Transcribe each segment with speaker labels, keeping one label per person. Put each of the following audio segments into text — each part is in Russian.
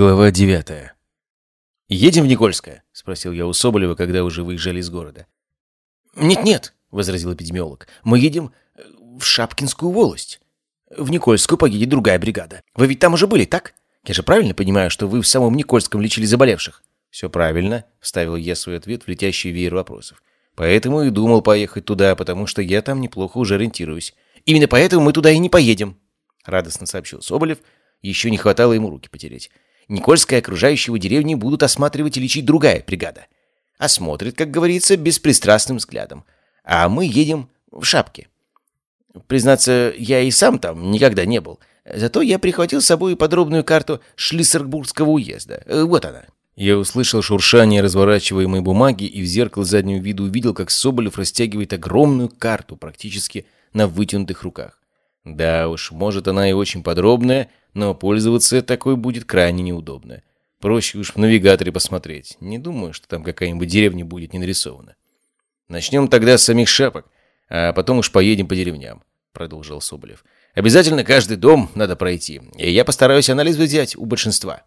Speaker 1: Глава девятая. «Едем в Никольское?» — спросил я у Соболева, когда уже выезжали из города.
Speaker 2: «Нет-нет», — возразил эпидемиолог, — «мы едем э, в Шапкинскую волость. В Никольскую поедет другая бригада. Вы ведь там уже были, так? Я же правильно понимаю, что вы в самом Никольском лечили заболевших?»
Speaker 1: «Все правильно», — вставил я свой ответ в летящий веер вопросов. «Поэтому и думал поехать туда, потому что я там неплохо уже ориентируюсь».
Speaker 2: «Именно поэтому мы туда и не поедем», —
Speaker 1: радостно сообщил Соболев. Еще не хватало ему руки потереть.
Speaker 2: Никольская окружающего деревни будут осматривать и лечить другая бригада. Осмотрит, как говорится, беспристрастным взглядом. А мы едем в шапке. Признаться, я и сам там никогда не был. Зато я прихватил с собой подробную карту Шлиссербургского уезда. Вот она.
Speaker 1: Я услышал шуршание разворачиваемой бумаги и в зеркало заднего вида увидел, как Соболев растягивает огромную карту практически на вытянутых руках. Да уж, может она и очень подробная, но пользоваться такой будет крайне неудобно. Проще уж в навигаторе посмотреть. Не думаю, что там какая-нибудь деревня будет не нарисована. Начнем тогда с самих шапок, а потом уж поедем по деревням, продолжил Соболев. Обязательно каждый дом надо пройти, и я постараюсь анализ взять у большинства.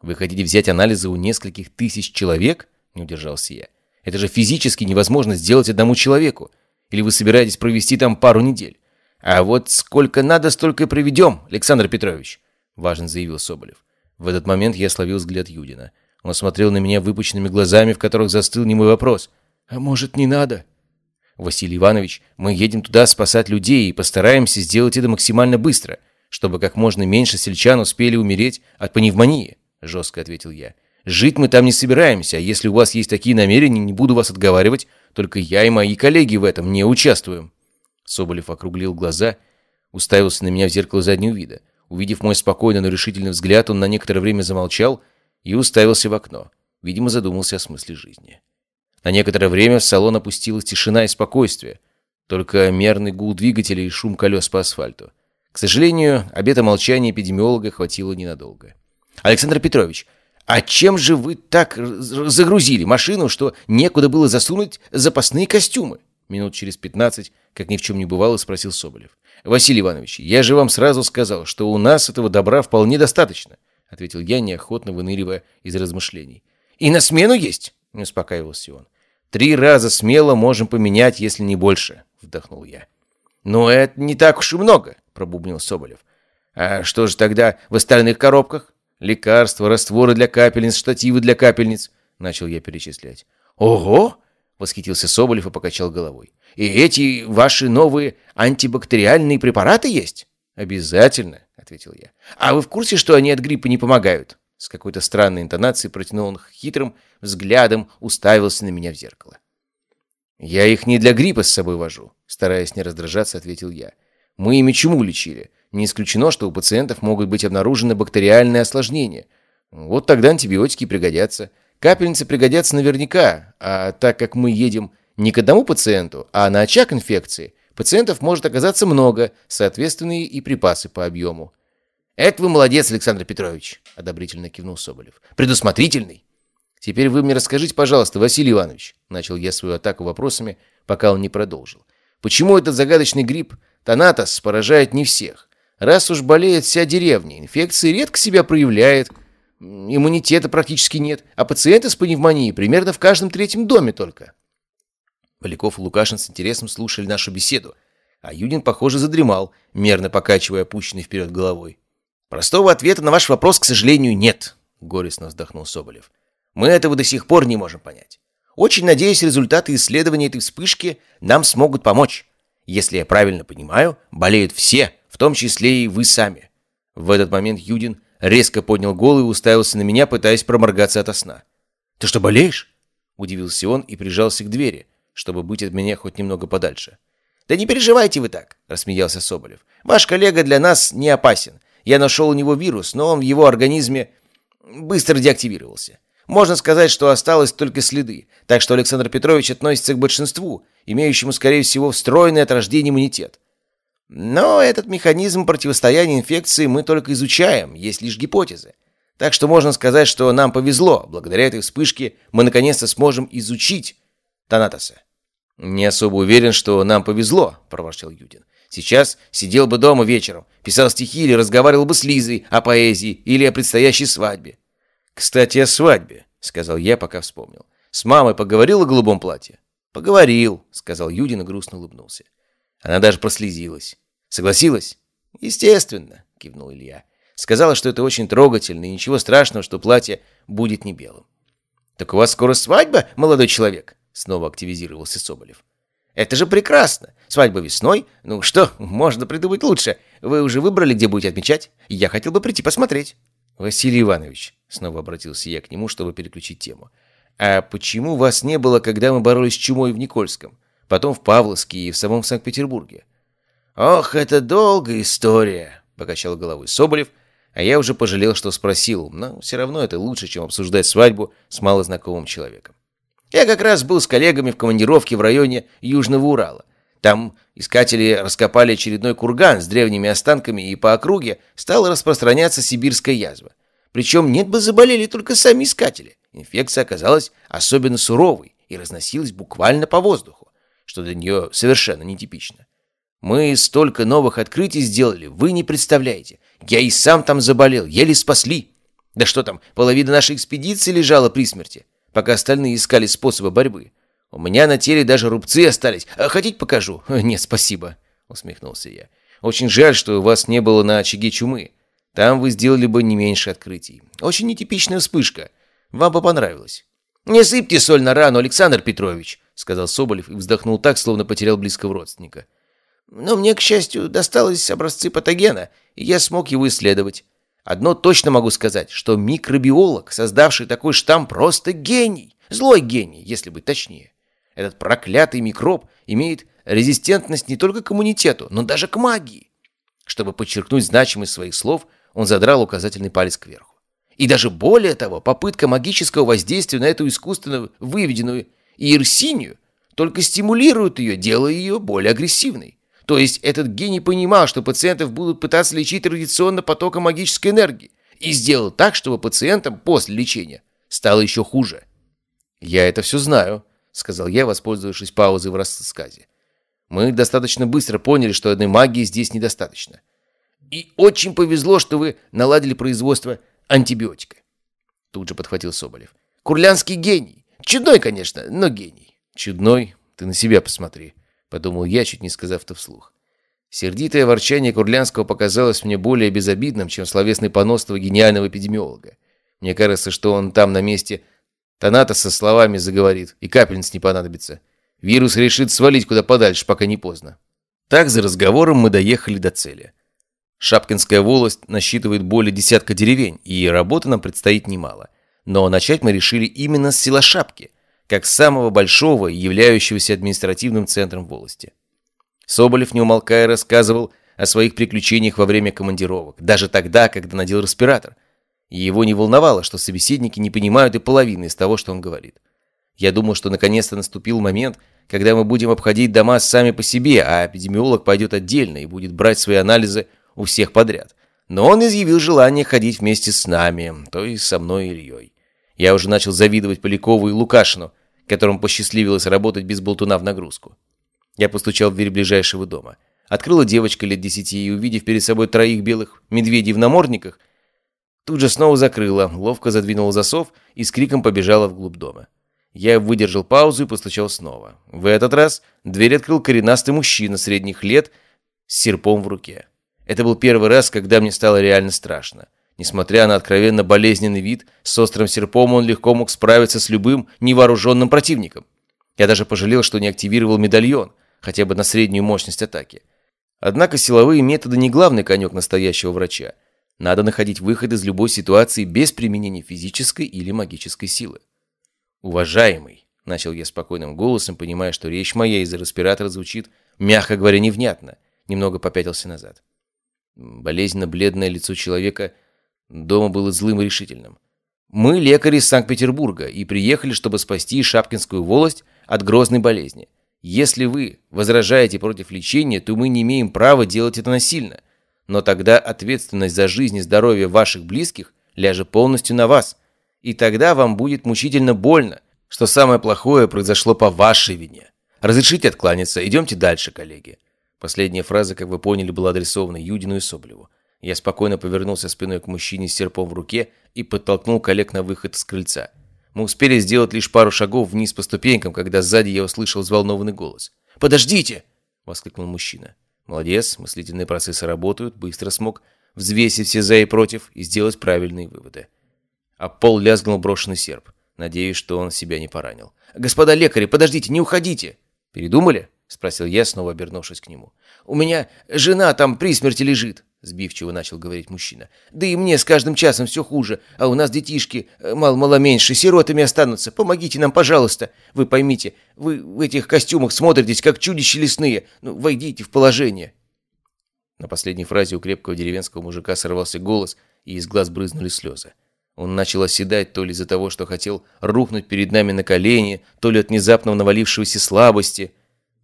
Speaker 1: Вы хотите взять анализы у нескольких тысяч человек? Не удержался я. Это же физически невозможно сделать одному человеку. Или вы собираетесь провести там пару недель? «А вот сколько надо, столько и проведем, Александр Петрович», — важно заявил Соболев. В этот момент я словил взгляд Юдина. Он смотрел на меня выпученными глазами, в которых застыл немой вопрос. «А может, не надо?» «Василий Иванович, мы едем туда спасать людей и постараемся сделать это максимально быстро, чтобы как можно меньше сельчан успели умереть от пневмонии», — жестко ответил я. «Жить мы там не собираемся, а если у вас есть такие намерения, не буду вас отговаривать, только я и мои коллеги в этом не участвуем». Соболев округлил глаза, уставился на меня в зеркало заднего вида. Увидев мой спокойный, но решительный взгляд, он на некоторое время замолчал и уставился в окно. Видимо, задумался о смысле жизни. На некоторое время в салон опустилась тишина и спокойствие. Только мерный гул двигателя и шум колес по асфальту. К сожалению, обета молчания эпидемиолога хватило ненадолго.
Speaker 2: «Александр Петрович, а чем же вы так загрузили машину, что некуда было засунуть запасные костюмы?»
Speaker 1: Минут через пятнадцать, как ни в чем не бывало, спросил Соболев. «Василий Иванович, я же вам сразу сказал, что у нас этого добра вполне достаточно», ответил я, неохотно выныривая из размышлений.
Speaker 2: «И на смену есть?» не успокаивался он.
Speaker 1: «Три раза смело можем поменять, если не больше», вдохнул я.
Speaker 2: «Но это не так уж и много», пробубнил Соболев. «А что же тогда в остальных коробках?»
Speaker 1: «Лекарства, растворы для капельниц, штативы для капельниц», начал я перечислять.
Speaker 2: «Ого! Восхитился Соболев и покачал головой. «И эти ваши новые антибактериальные препараты есть?»
Speaker 1: «Обязательно», — ответил я.
Speaker 2: «А вы в курсе, что они от гриппа не помогают?» С какой-то странной интонацией протянул он хитрым взглядом, уставился на меня в зеркало.
Speaker 1: «Я их не для гриппа с собой вожу», — стараясь не раздражаться, ответил я. «Мы ими чему лечили? Не исключено, что у пациентов могут быть обнаружены бактериальные осложнения. Вот тогда антибиотики пригодятся. Капельницы пригодятся наверняка, а так как мы едем не к одному пациенту, а на очаг инфекции, пациентов может оказаться много, соответственные и припасы по объему.
Speaker 2: «Это вы молодец, Александр Петрович», — одобрительно кивнул Соболев. «Предусмотрительный».
Speaker 1: «Теперь вы мне расскажите, пожалуйста, Василий Иванович», — начал я свою атаку вопросами, пока он не продолжил. «Почему этот загадочный грипп Танатос поражает не всех? Раз уж болеет вся деревня, инфекция редко себя проявляет, Иммунитета практически нет, а пациенты с пневмонией примерно в каждом третьем доме только. Поляков и Лукашин с интересом слушали нашу беседу, а Юдин, похоже, задремал, мерно покачивая опущенной вперед головой.
Speaker 2: «Простого ответа на ваш вопрос, к сожалению, нет», — горестно вздохнул Соболев. «Мы этого до сих пор не можем понять. Очень надеюсь, результаты исследования этой вспышки нам смогут помочь. Если я правильно понимаю, болеют все, в том числе и вы сами».
Speaker 1: В этот момент Юдин резко поднял голову и уставился на меня, пытаясь проморгаться ото сна.
Speaker 2: «Ты что, болеешь?»
Speaker 1: – удивился он и прижался к двери, чтобы быть от меня хоть немного подальше.
Speaker 2: «Да не переживайте вы так», – рассмеялся Соболев. «Ваш коллега для нас не опасен. Я нашел у него вирус, но он в его организме быстро деактивировался. Можно сказать, что осталось только следы, так что Александр Петрович относится к большинству, имеющему, скорее всего, встроенный от рождения иммунитет. Но этот механизм противостояния инфекции мы только изучаем, есть лишь гипотезы. Так что можно сказать, что нам повезло. Благодаря этой вспышке мы наконец-то сможем изучить Танатоса.
Speaker 1: «Не особо уверен, что нам повезло», — проворчал Юдин. «Сейчас сидел бы дома вечером, писал стихи или разговаривал бы с Лизой о поэзии или о предстоящей свадьбе.
Speaker 2: «Кстати, о свадьбе», — сказал я, пока вспомнил. «С мамой поговорил о голубом платье?» «Поговорил», — сказал Юдин и грустно улыбнулся. Она даже прослезилась. «Согласилась?» «Естественно», — кивнул Илья. Сказала, что это очень трогательно, и ничего страшного, что платье будет не белым. «Так у вас скоро свадьба, молодой человек?» Снова активизировался Соболев. «Это же прекрасно! Свадьба весной? Ну что, можно придумать лучше. Вы уже выбрали, где будете отмечать? Я хотел бы прийти посмотреть». «Василий Иванович», — снова обратился я к нему, чтобы переключить тему. «А почему вас не было, когда мы боролись с чумой в Никольском? Потом в Павловске и в самом Санкт-Петербурге?» «Ох, это долгая история», — покачал головой Соболев, а я уже пожалел, что спросил, но все равно это лучше, чем обсуждать свадьбу с малознакомым человеком. Я как раз был с коллегами в командировке в районе Южного Урала. Там искатели раскопали очередной курган с древними останками, и по округе стала распространяться сибирская язва. Причем нет бы заболели только сами искатели. Инфекция оказалась особенно суровой и разносилась буквально по воздуху, что для нее совершенно нетипично. Мы столько новых открытий сделали, вы не представляете. Я и сам там заболел, еле спасли. Да что там, половина нашей экспедиции лежала при смерти, пока остальные искали способы борьбы. У меня на теле даже рубцы остались. А хотите покажу? Нет, спасибо, усмехнулся я. Очень жаль, что у вас не было на очаге чумы. Там вы сделали бы не меньше открытий. Очень нетипичная вспышка. Вам бы понравилось. «Не сыпьте соль на рану, Александр Петрович», — сказал Соболев и вздохнул так, словно потерял близкого родственника. Но мне, к счастью, досталось образцы патогена, и я смог его исследовать. Одно точно могу сказать, что микробиолог, создавший такой штамм, просто гений. Злой гений, если быть точнее. Этот проклятый микроб имеет резистентность не только к иммунитету, но даже к магии. Чтобы подчеркнуть значимость своих слов, он задрал указательный палец кверху. И даже более того, попытка магического воздействия на эту искусственно выведенную иерсинию только стимулирует ее, делая ее более агрессивной. То есть этот гений понимал, что пациентов будут пытаться лечить традиционно потоком магической энергии, и сделал так, чтобы пациентам после лечения стало еще хуже. «Я это все знаю», — сказал я, воспользовавшись паузой в рассказе. «Мы достаточно быстро поняли, что одной магии здесь недостаточно. И очень повезло, что вы наладили производство антибиотика». Тут же подхватил Соболев. «Курлянский гений. Чудной, конечно, но гений».
Speaker 1: «Чудной? Ты на себя посмотри», подумал я, чуть не сказав это вслух. Сердитое ворчание Курлянского показалось мне более безобидным, чем словесный понос того гениального эпидемиолога. Мне кажется, что он там на месте Таната со словами заговорит, и капельниц не понадобится. Вирус решит свалить куда подальше, пока не поздно. Так за разговором мы доехали до цели. Шапкинская волость насчитывает более десятка деревень, и работы нам предстоит немало. Но начать мы решили именно с села Шапки – как самого большого и являющегося административным центром волости. Соболев, не умолкая, рассказывал о своих приключениях во время командировок, даже тогда, когда надел респиратор. И его не волновало, что собеседники не понимают и половины из того, что он говорит. Я думал, что наконец-то наступил момент, когда мы будем обходить дома сами по себе, а эпидемиолог пойдет отдельно и будет брать свои анализы у всех подряд. Но он изъявил желание ходить вместе с нами, то есть со мной и Ильей. Я уже начал завидовать Полякову и Лукашину, которому посчастливилось работать без болтуна в нагрузку. Я постучал в дверь ближайшего дома. Открыла девочка лет десяти и, увидев перед собой троих белых медведей в намордниках, тут же снова закрыла, ловко задвинула засов и с криком побежала вглубь дома. Я выдержал паузу и постучал снова. В этот раз дверь открыл коренастый мужчина средних лет с серпом в руке. Это был первый раз, когда мне стало реально страшно. Несмотря на откровенно болезненный вид, с острым серпом он легко мог справиться с любым невооруженным противником. Я даже пожалел, что не активировал медальон, хотя бы на среднюю мощность атаки. Однако силовые методы не главный конек настоящего врача. Надо находить выход из любой ситуации без применения физической или магической силы. «Уважаемый», — начал я спокойным голосом, понимая, что речь моя из-за респиратора звучит, мягко говоря, невнятно, немного попятился назад. Болезненно бледное лицо человека — Дома было злым и решительным. Мы лекари из Санкт-Петербурга и приехали, чтобы спасти Шапкинскую волость от грозной болезни. Если вы возражаете против лечения, то мы не имеем права делать это насильно. Но тогда ответственность за жизнь и здоровье ваших близких ляжет полностью на вас. И тогда вам будет мучительно больно, что самое плохое произошло по вашей вине. Разрешите откланяться, идемте дальше, коллеги. Последняя фраза, как вы поняли, была адресована Юдину и Соблеву. Я спокойно повернулся спиной к мужчине с серпом в руке и подтолкнул коллег на выход с крыльца. Мы успели сделать лишь пару шагов вниз по ступенькам, когда сзади я услышал взволнованный голос. «Подождите!» — воскликнул мужчина. «Молодец, мыслительные процессы работают, быстро смог взвесить все за и против и сделать правильные выводы». А пол лязгнул брошенный серп. Надеюсь, что он себя не поранил. «Господа лекари, подождите, не уходите!» «Передумали?» — спросил я, снова обернувшись к нему. «У меня жена там при смерти лежит», — сбивчиво начал говорить мужчина. «Да и мне с каждым часом все хуже, а у нас детишки э, мало-мало меньше, сиротами останутся. Помогите нам, пожалуйста. Вы поймите, вы в этих костюмах смотритесь, как чудища лесные. Ну, войдите в положение». На последней фразе у крепкого деревенского мужика сорвался голос, и из глаз брызнули слезы. Он начал оседать то ли из-за того, что хотел рухнуть перед нами на колени, то ли от внезапно навалившегося слабости.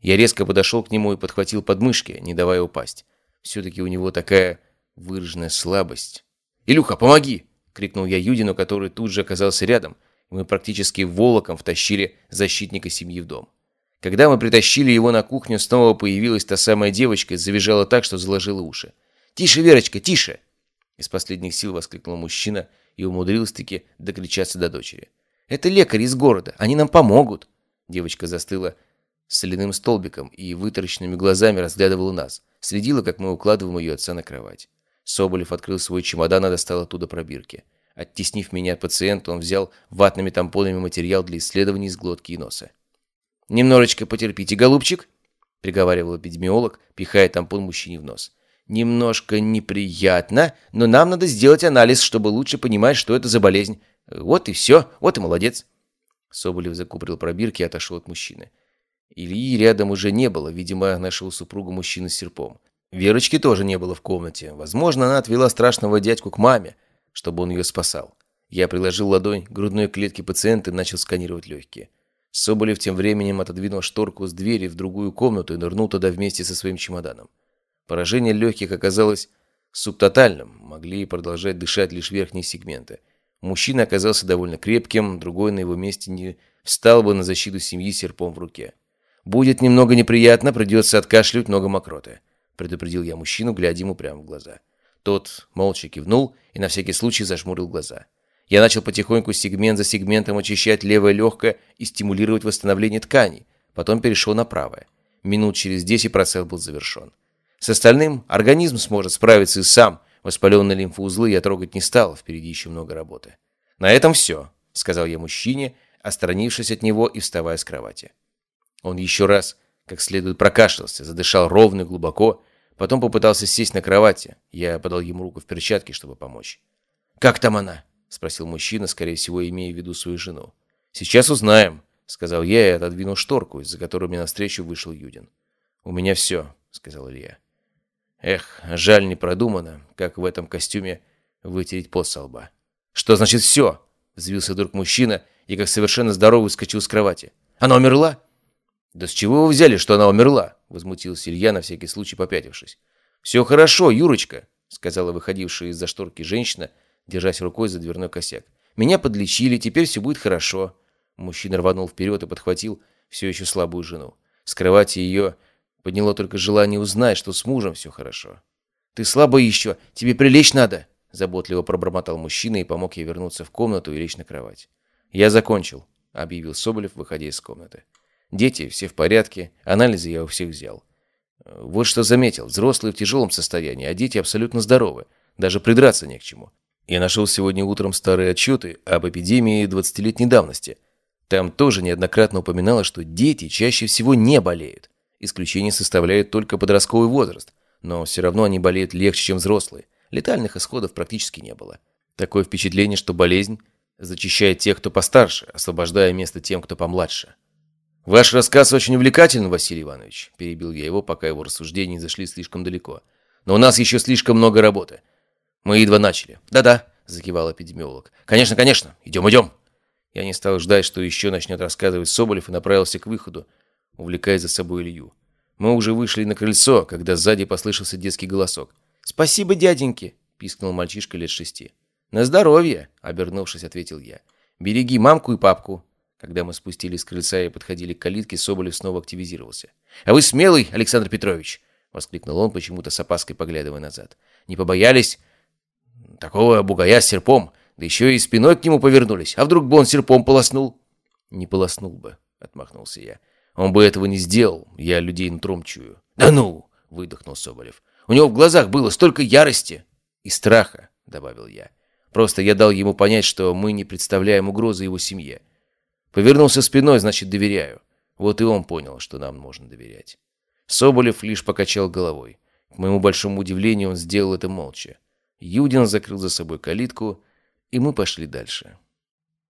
Speaker 1: Я резко подошел к нему и подхватил подмышки, не давая упасть. Все-таки у него такая выраженная слабость. «Илюха, помоги!» — крикнул я Юдину, который тут же оказался рядом. мы практически волоком втащили защитника семьи в дом. Когда мы притащили его на кухню, снова появилась та самая девочка и завизжала так, что заложила уши. «Тише, Верочка, тише!» Из последних сил воскликнул мужчина и умудрился-таки докричаться до дочери. «Это лекари из города, они нам помогут!» Девочка застыла соляным столбиком и вытаращенными глазами разглядывала нас. Следила, как мы укладываем ее отца на кровать. Соболев открыл свой чемодан и достал оттуда пробирки. Оттеснив меня от пациента, он взял ватными тампонами материал для исследований из глотки и носа. «Немножечко потерпите, голубчик», — приговаривал эпидемиолог, пихая тампон мужчине в нос. Немножко неприятно, но нам надо сделать анализ, чтобы лучше понимать, что это за болезнь. Вот и все, вот и молодец. Соболев закупорил пробирки и отошел от мужчины. Ильи рядом уже не было, видимо, нашел супругу мужчины с серпом. Верочки тоже не было в комнате. Возможно, она отвела страшного дядьку к маме, чтобы он ее спасал. Я приложил ладонь к грудной клетке пациента и начал сканировать легкие. Соболев тем временем отодвинул шторку с двери в другую комнату и нырнул туда вместе со своим чемоданом. Поражение легких оказалось субтотальным, могли продолжать дышать лишь верхние сегменты. Мужчина оказался довольно крепким, другой на его месте не встал бы на защиту семьи серпом в руке. «Будет немного неприятно, придется откашлять много мокроты», — предупредил я мужчину, глядя ему прямо в глаза. Тот молча кивнул и на всякий случай зажмурил глаза. Я начал потихоньку сегмент за сегментом очищать левое легкое и стимулировать восстановление тканей, потом перешел на правое. Минут через десять процесс был завершен. С остальным организм сможет справиться и сам. Воспаленные лимфоузлы я трогать не стал, впереди еще много работы. «На этом все», — сказал я мужчине, отстранившись от него и вставая с кровати. Он еще раз, как следует, прокашлялся, задышал ровно и глубоко, потом попытался сесть на кровати. Я подал ему руку в перчатке, чтобы помочь. «Как там она?» — спросил мужчина, скорее всего, имея в виду свою жену. «Сейчас узнаем», — сказал я и отодвинул шторку, из-за которой мне навстречу вышел Юдин. «У меня все», — сказал Илья. Эх, жаль, не продумано, как в этом костюме вытереть пот со лба. «Что значит все?» — взвился вдруг мужчина и, как совершенно здоровый, вскочил с кровати. «Она умерла?» «Да с чего вы взяли, что она умерла?» — возмутился Илья, на всякий случай попятившись. «Все хорошо, Юрочка», — сказала выходившая из-за шторки женщина, держась рукой за дверной косяк. «Меня подлечили, теперь все будет хорошо». Мужчина рванул вперед и подхватил все еще слабую жену. С кровати ее Подняло только желание узнать, что с мужем все хорошо. «Ты слабо еще, тебе прилечь надо!» Заботливо пробормотал мужчина и помог ей вернуться в комнату и лечь на кровать. «Я закончил», — объявил Соболев, выходя из комнаты. «Дети все в порядке, анализы я у всех взял. Вот что заметил, взрослые в тяжелом состоянии, а дети абсолютно здоровы, даже придраться не к чему. Я нашел сегодня утром старые отчеты об эпидемии 20-летней давности. Там тоже неоднократно упоминалось, что дети чаще всего не болеют. Исключение составляет только подростковый возраст, но все равно они болеют легче, чем взрослые. Летальных исходов практически не было. Такое впечатление, что болезнь зачищает тех, кто постарше, освобождая место тем, кто помладше. «Ваш рассказ очень увлекателен, Василий Иванович», – перебил я его, пока его рассуждения зашли слишком далеко. «Но у нас еще слишком много работы. Мы едва начали». «Да-да», – закивал эпидемиолог. «Конечно, конечно. Идем, идем». Я не стал ждать, что еще начнет рассказывать Соболев и направился к выходу, увлекая за собой Илью. Мы уже вышли на крыльцо, когда сзади послышался детский голосок. «Спасибо, дяденьки!» – пискнул мальчишка лет шести. «На здоровье!» – обернувшись, ответил я. «Береги мамку и папку!» Когда мы спустились с крыльца и подходили к калитке, Соболев снова активизировался. «А вы смелый, Александр Петрович!»
Speaker 2: – воскликнул он, почему-то с опаской поглядывая назад. «Не побоялись? Такого бугая с серпом, да еще и спиной к нему повернулись. А вдруг бы он серпом полоснул?» «Не полоснул бы», — отмахнулся я. «Он бы этого не сделал, я людей нутром чую». «Да ну!» — выдохнул Соболев. «У него в глазах было столько ярости!» «И страха», — добавил я. «Просто я дал ему понять, что мы не представляем угрозы его семье. Повернулся спиной, значит, доверяю. Вот и он понял, что нам можно доверять». Соболев лишь покачал головой. К моему большому удивлению, он сделал это молча. Юдин закрыл за собой калитку, и мы пошли дальше.